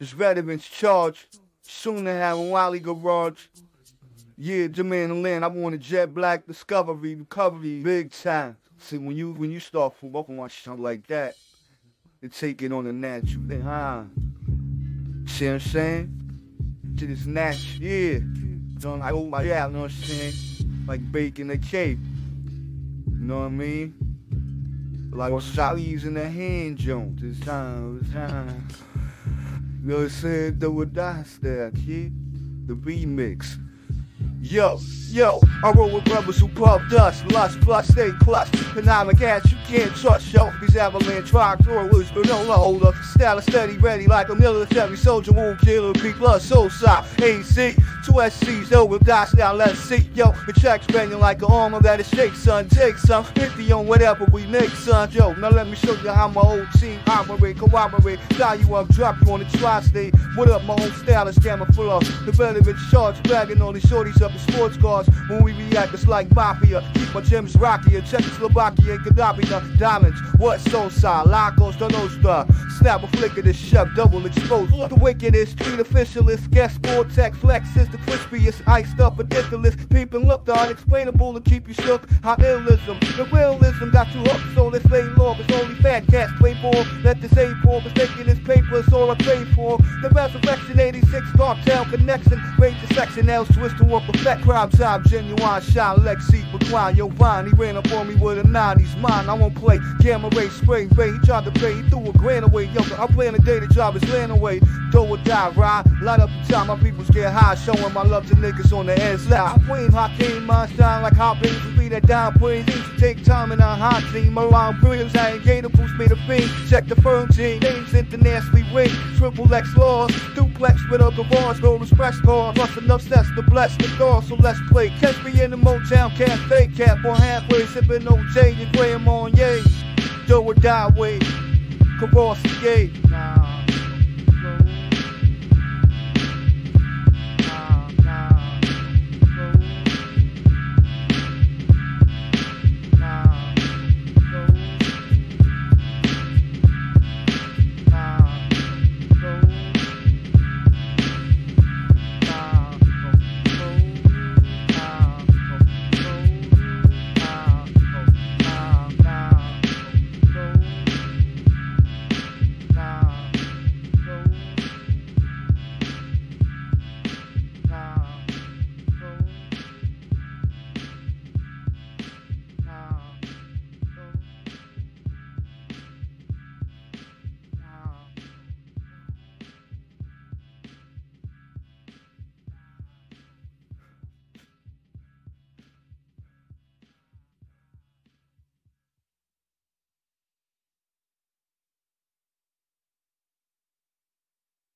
This veteran's charge. Soon to have a Wally Garage. Yeah, Jermaine land. I want a jet black discovery, recovery, big time. See, when you when you start working on something like that, they take it on the natural thing, huh? See what I'm saying? To this natural, yeah. Don't like, oh my, yeah, you know what I'm saying? Like baking a cake. You know what I mean? Like Sally's in the hand joint. This time, this time. You know what I'm saying? The die style, kid. The remix. Yo, yo, I roll with brothers who puff dust, lust, plus, stay clutch. Economic ass you can't trust, yo. These avalanche tractors, but no hold up. Style steady, ready like a military soldier, won't kill a P plus, soul side. AC, two SCs, yo, with die now, let's see, yo. The track's banging like an armor that is shake, son. Take some, 50 on whatever we make, son. Yo, now let me show you how my old team operate, cooperate. Tie you up, drop you on the tri-state. What up, my own style is camouflage. The veteran charge, dragging all these shorties up in sports cars. When we react, it's like mafia. Keep my gems rockier. Czechoslovakia and the diamonds. What so side? Lagos, the Nostra. Snap a flick of this chef, double exposed. The wickedest, street officialist, guest vortex, flex is the crispiest, iced up, ridiculous. Peeping look the unexplainable to keep you shook. How illism, the realism got you hooked, so let's lay low. It's only fat cats play ball. Let this A cartel connection, range the section L, twist to a perfect crime time, genuine shine, Lexi, McQuine, yo, Vine. He ran up on me with a 90s mine. I won't play gamma ray, spray, ray. He tried to pay, he threw a grand away. Yo, I plan a day to drive his land away. Do or die, ride. Light up the time, my peoples get high, showing my love to niggas on the ends loud. Queen, Hakeem, my shine like hot babies, be that praise. to take time in a hot team. Around brilliance, I ain't gator boost made a fiend. Check the firm team, names internationally ring. Triple X laws, duplex with a garage, no express car. Plus enough sets to bless the door, so let's play. Catch me in the Motown Cafe, cap on halfway, sipping OJ and Graham on yay. Do or die way, gate. Nah.